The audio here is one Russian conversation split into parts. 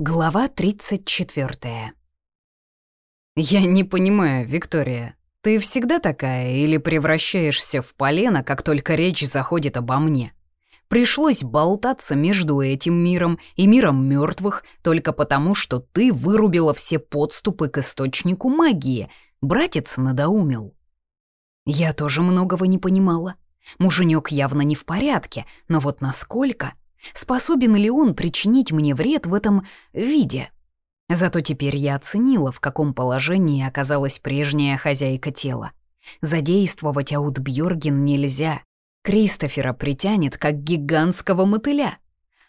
Глава 34 «Я не понимаю, Виктория, ты всегда такая или превращаешься в полено, как только речь заходит обо мне? Пришлось болтаться между этим миром и миром мертвых только потому, что ты вырубила все подступы к источнику магии. Братец надоумил». Я тоже многого не понимала. Муженек явно не в порядке, но вот насколько? Способен ли он причинить мне вред в этом виде? Зато теперь я оценила, в каком положении оказалась прежняя хозяйка тела. Задействовать Аутбьорген нельзя. Кристофера притянет, как гигантского мотыля.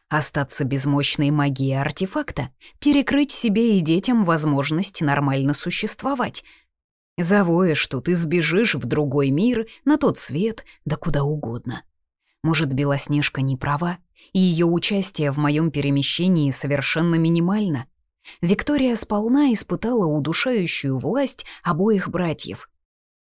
Остаться без мощной магии артефакта, перекрыть себе и детям возможность нормально существовать. Завоешь тут и сбежишь в другой мир, на тот свет, да куда угодно. Может, Белоснежка не права, и ее участие в моем перемещении совершенно минимально. Виктория сполна испытала удушающую власть обоих братьев.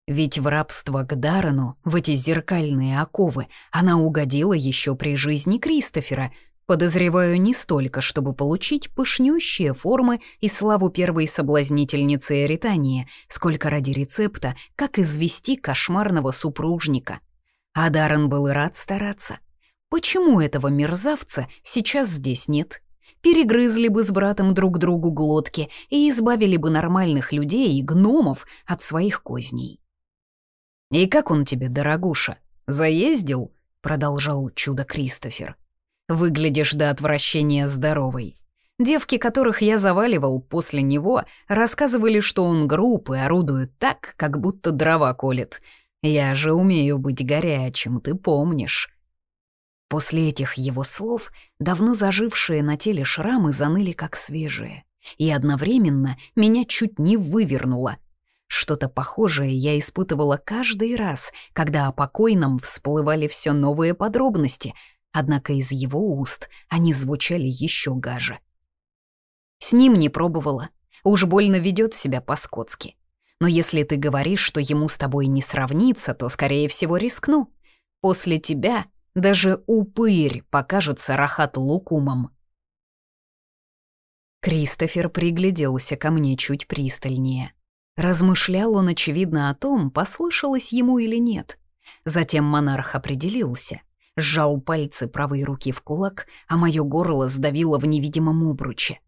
Ведь в рабство к Даррену, в эти зеркальные оковы, она угодила еще при жизни Кристофера, подозреваю не столько, чтобы получить пышнющие формы и славу первой соблазнительницы Эритании, сколько ради рецепта, как извести кошмарного супружника — а Даррен был рад стараться. Почему этого мерзавца сейчас здесь нет? Перегрызли бы с братом друг другу глотки и избавили бы нормальных людей и гномов от своих козней. «И как он тебе, дорогуша? Заездил?» — продолжал чудо Кристофер. «Выглядишь до отвращения здоровой. Девки, которых я заваливал после него, рассказывали, что он груб и орудует так, как будто дрова колет. Я же умею быть горячим, ты помнишь». После этих его слов давно зажившие на теле шрамы заныли как свежие, и одновременно меня чуть не вывернуло. Что-то похожее я испытывала каждый раз, когда о покойном всплывали все новые подробности, однако из его уст они звучали еще гаже. С ним не пробовала, уж больно ведет себя по-скотски. Но если ты говоришь, что ему с тобой не сравнится, то, скорее всего, рискну. После тебя даже упырь покажется Рахат Лукумом. Кристофер пригляделся ко мне чуть пристальнее. Размышлял он, очевидно, о том, послышалось ему или нет. Затем монарх определился, сжал пальцы правой руки в кулак, а мое горло сдавило в невидимом обруче.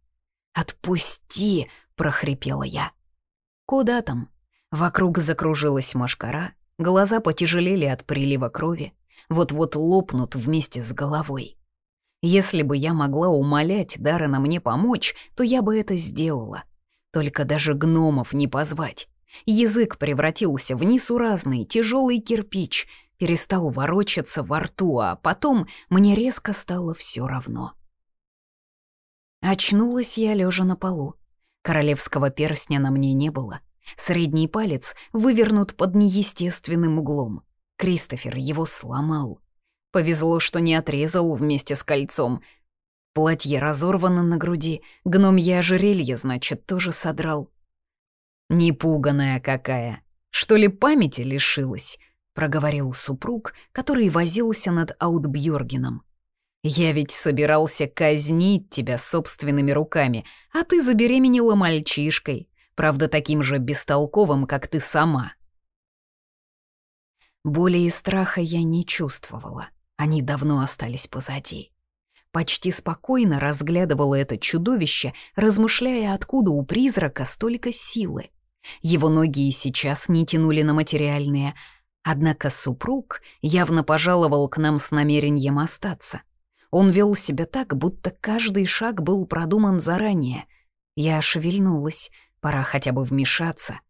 «Отпусти!» — прохрипела я. Куда там? Вокруг закружилась машкара, глаза потяжелели от прилива крови, вот-вот лопнут вместе с головой. Если бы я могла умолять Даррена мне помочь, то я бы это сделала. Только даже гномов не позвать. Язык превратился в несуразный, тяжелый кирпич, перестал ворочаться во рту, а потом мне резко стало все равно. Очнулась я лежа на полу. Королевского перстня на мне не было. Средний палец вывернут под неестественным углом. Кристофер его сломал. Повезло, что не отрезал вместе с кольцом. Платье разорвано на груди, гномье ожерелье, значит, тоже содрал. «Непуганная какая! Что ли памяти лишилась?» — проговорил супруг, который возился над Аутбьоргеном. Я ведь собирался казнить тебя собственными руками, а ты забеременела мальчишкой, правда, таким же бестолковым, как ты сама. Боли и страха я не чувствовала, они давно остались позади. Почти спокойно разглядывала это чудовище, размышляя, откуда у призрака столько силы. Его ноги и сейчас не тянули на материальные, однако супруг явно пожаловал к нам с намерением остаться. Он вел себя так, будто каждый шаг был продуман заранее. Я шевельнулась, пора хотя бы вмешаться.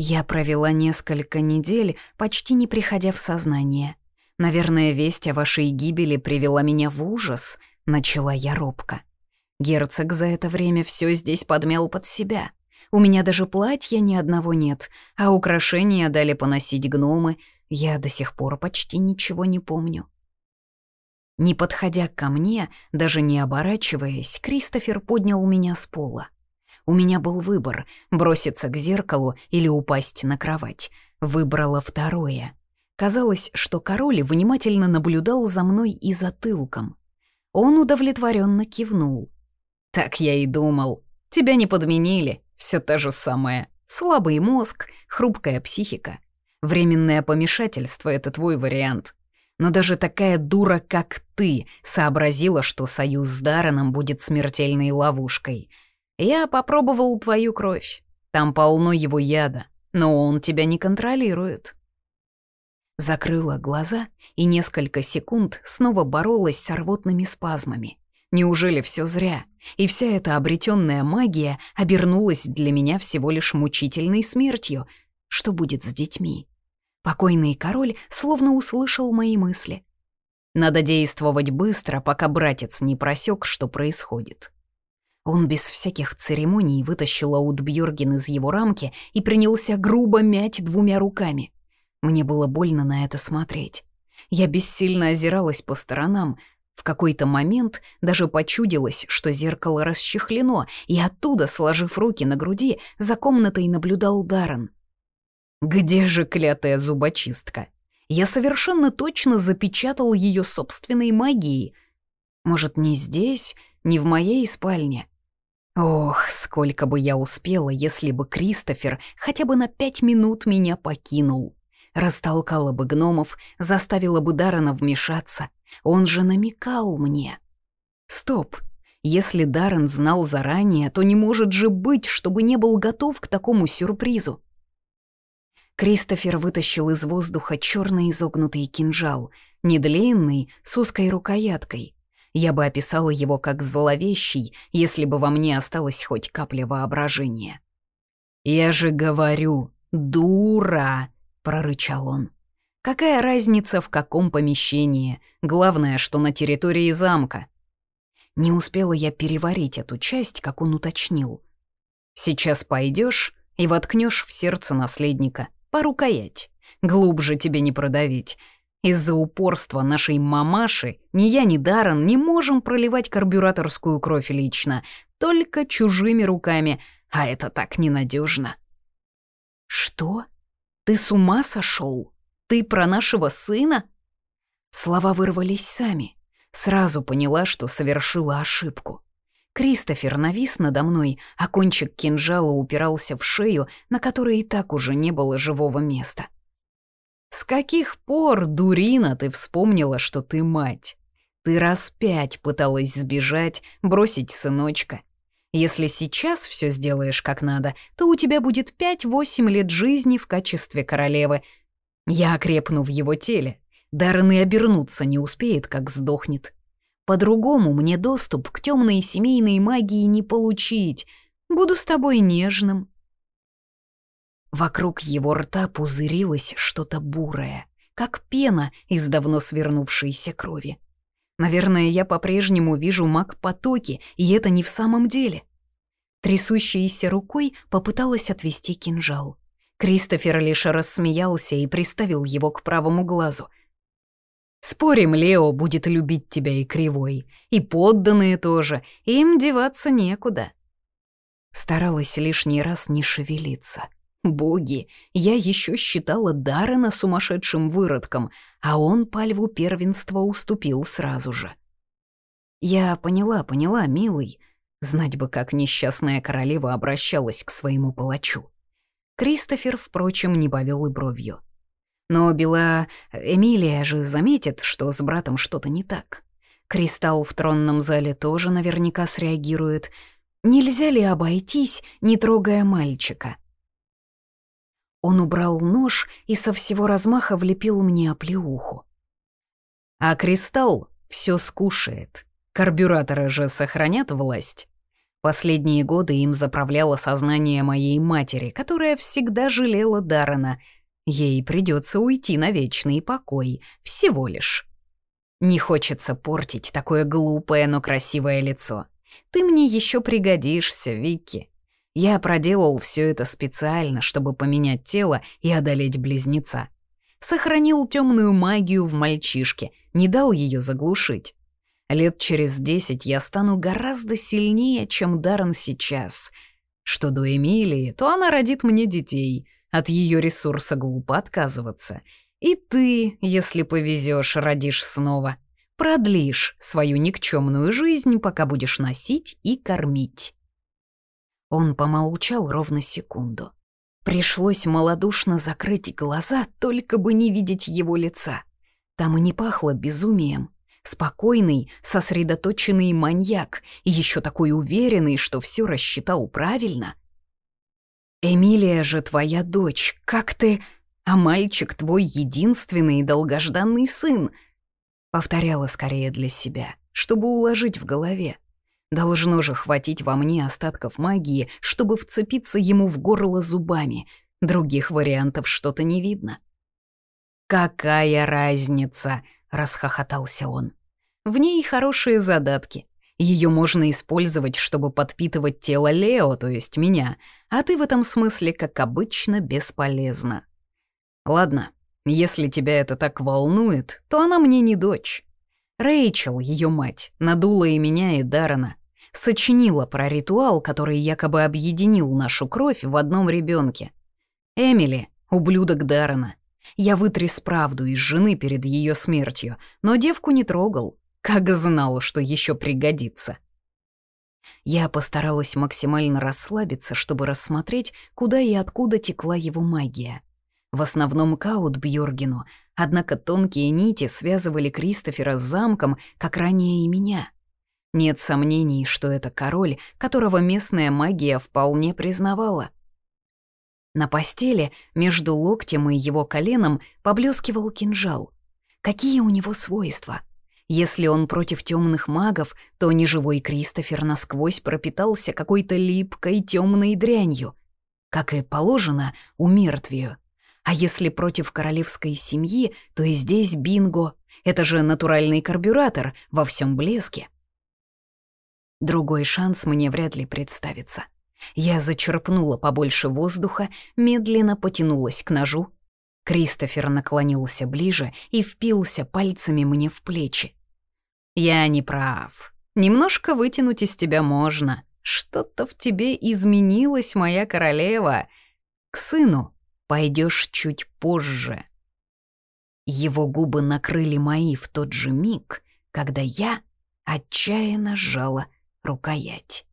Я провела несколько недель, почти не приходя в сознание. Наверное, весть о вашей гибели привела меня в ужас, начала я робко. Герцог за это время все здесь подмял под себя. У меня даже платья ни одного нет, а украшения дали поносить гномы. Я до сих пор почти ничего не помню. Не подходя ко мне, даже не оборачиваясь, Кристофер поднял меня с пола. У меня был выбор — броситься к зеркалу или упасть на кровать. Выбрала второе. Казалось, что король внимательно наблюдал за мной и затылком. Он удовлетворенно кивнул. Так я и думал. Тебя не подменили, все то же самое. Слабый мозг, хрупкая психика. Временное помешательство — это твой вариант. Но даже такая дура, как ты, сообразила, что союз с Дарреном будет смертельной ловушкой. Я попробовал твою кровь. Там полно его яда, но он тебя не контролирует. Закрыла глаза и несколько секунд снова боролась с рвотными спазмами. Неужели все зря? И вся эта обретенная магия обернулась для меня всего лишь мучительной смертью. Что будет с детьми? Покойный король словно услышал мои мысли. Надо действовать быстро, пока братец не просек, что происходит. Он без всяких церемоний вытащил Аутбьорген из его рамки и принялся грубо мять двумя руками. Мне было больно на это смотреть. Я бессильно озиралась по сторонам. В какой-то момент даже почудилось, что зеркало расчехлено, и оттуда, сложив руки на груди, за комнатой наблюдал Даррен. Где же клятая зубочистка? Я совершенно точно запечатал ее собственной магией. Может, не здесь, не в моей спальне? Ох, сколько бы я успела, если бы Кристофер хотя бы на пять минут меня покинул. Растолкала бы гномов, заставила бы Дарана вмешаться. Он же намекал мне. Стоп. Если Даррен знал заранее, то не может же быть, чтобы не был готов к такому сюрпризу. Кристофер вытащил из воздуха черный изогнутый кинжал, недлинный, с узкой рукояткой. Я бы описала его как зловещий, если бы во мне осталась хоть капля воображения. «Я же говорю, дура!» — прорычал он. «Какая разница, в каком помещении? Главное, что на территории замка». Не успела я переварить эту часть, как он уточнил. «Сейчас пойдешь и воткнешь в сердце наследника по рукоять. Глубже тебе не продавить. Из-за упорства нашей мамаши ни я, ни Даррен не можем проливать карбюраторскую кровь лично, только чужими руками, а это так ненадежно. «Что? Ты с ума сошел? Ты про нашего сына?» Слова вырвались сами. Сразу поняла, что совершила ошибку. Кристофер навис надо мной, а кончик кинжала упирался в шею, на которой и так уже не было живого места. «С каких пор, дурина, ты вспомнила, что ты мать? Ты раз пять пыталась сбежать, бросить сыночка. Если сейчас все сделаешь как надо, то у тебя будет пять-восемь лет жизни в качестве королевы. Я окрепну в его теле. Даррен и обернуться не успеет, как сдохнет. По-другому мне доступ к темной семейной магии не получить. Буду с тобой нежным». Вокруг его рта пузырилось что-то бурое, как пена из давно свернувшейся крови. Наверное, я по-прежнему вижу маг-потоки, и это не в самом деле. Трясущейся рукой попыталась отвести кинжал. Кристофер лишь рассмеялся и приставил его к правому глазу. Спорим, Лео будет любить тебя и кривой, и подданные тоже, им деваться некуда. Старалась лишний раз не шевелиться. Боги, я еще считала Даррена сумасшедшим выродком, а он по льву первенства уступил сразу же. Я поняла, поняла, милый. Знать бы, как несчастная королева обращалась к своему палачу. Кристофер, впрочем, не повел и бровью. Но Бела... Эмилия же заметит, что с братом что-то не так. Кристалл в тронном зале тоже наверняка среагирует. Нельзя ли обойтись, не трогая мальчика? Он убрал нож и со всего размаха влепил мне оплеуху. А кристалл все скушает. Карбюраторы же сохранят власть. Последние годы им заправляло сознание моей матери, которая всегда жалела Даррена — Ей придется уйти на вечный покой, всего лишь. Не хочется портить такое глупое, но красивое лицо. Ты мне еще пригодишься, Вики. Я проделал все это специально, чтобы поменять тело и одолеть близнеца. Сохранил темную магию в мальчишке, не дал ее заглушить. Лет через десять я стану гораздо сильнее, чем Даррен сейчас. Что до Эмилии, то она родит мне детей — от ее ресурса глупо отказываться. И ты, если повезешь, родишь снова. продлишь свою никчемную жизнь, пока будешь носить и кормить». Он помолчал ровно секунду. Пришлось малодушно закрыть глаза, только бы не видеть его лица. Там и не пахло безумием. Спокойный, сосредоточенный маньяк, еще такой уверенный, что все рассчитал правильно. «Эмилия же твоя дочь, как ты...» а мальчик твой единственный и долгожданный сын», — повторяла скорее для себя, чтобы уложить в голове. Должно же хватить во мне остатков магии, чтобы вцепиться ему в горло зубами. Других вариантов что-то не видно. «Какая разница?» — расхохотался он. «В ней хорошие задатки. Ее можно использовать, чтобы подпитывать тело Лео, то есть меня, а ты в этом смысле, как обычно, бесполезна. Ладно, если тебя это так волнует, то она мне не дочь. Рэйчел, ее мать, надула и меня, и Дарана. Сочинила про ритуал, который якобы объединил нашу кровь в одном ребенке. Эмили, ублюдок Дарана. Я вытряс правду из жены перед ее смертью, но девку не трогал, как знал, что еще пригодится. Я постаралась максимально расслабиться, чтобы рассмотреть, куда и откуда текла его магия. В основном Каут Бьоргену, однако тонкие нити связывали Кристофера с замком, как ранее и меня. Нет сомнений, что это король, которого местная магия вполне признавала. На постели между локтем и его коленом поблескивал кинжал. Какие у него свойства? Если он против темных магов, то неживой Кристофер насквозь пропитался какой-то липкой темной дрянью. Как и положено, умертвию. А если против королевской семьи, то и здесь бинго. Это же натуральный карбюратор во всем блеске. Другой шанс мне вряд ли представится. Я зачерпнула побольше воздуха, медленно потянулась к ножу. Кристофер наклонился ближе и впился пальцами мне в плечи. «Я не прав. Немножко вытянуть из тебя можно. Что-то в тебе изменилось, моя королева. К сыну пойдешь чуть позже». Его губы накрыли мои в тот же миг, когда я отчаянно сжала рукоять.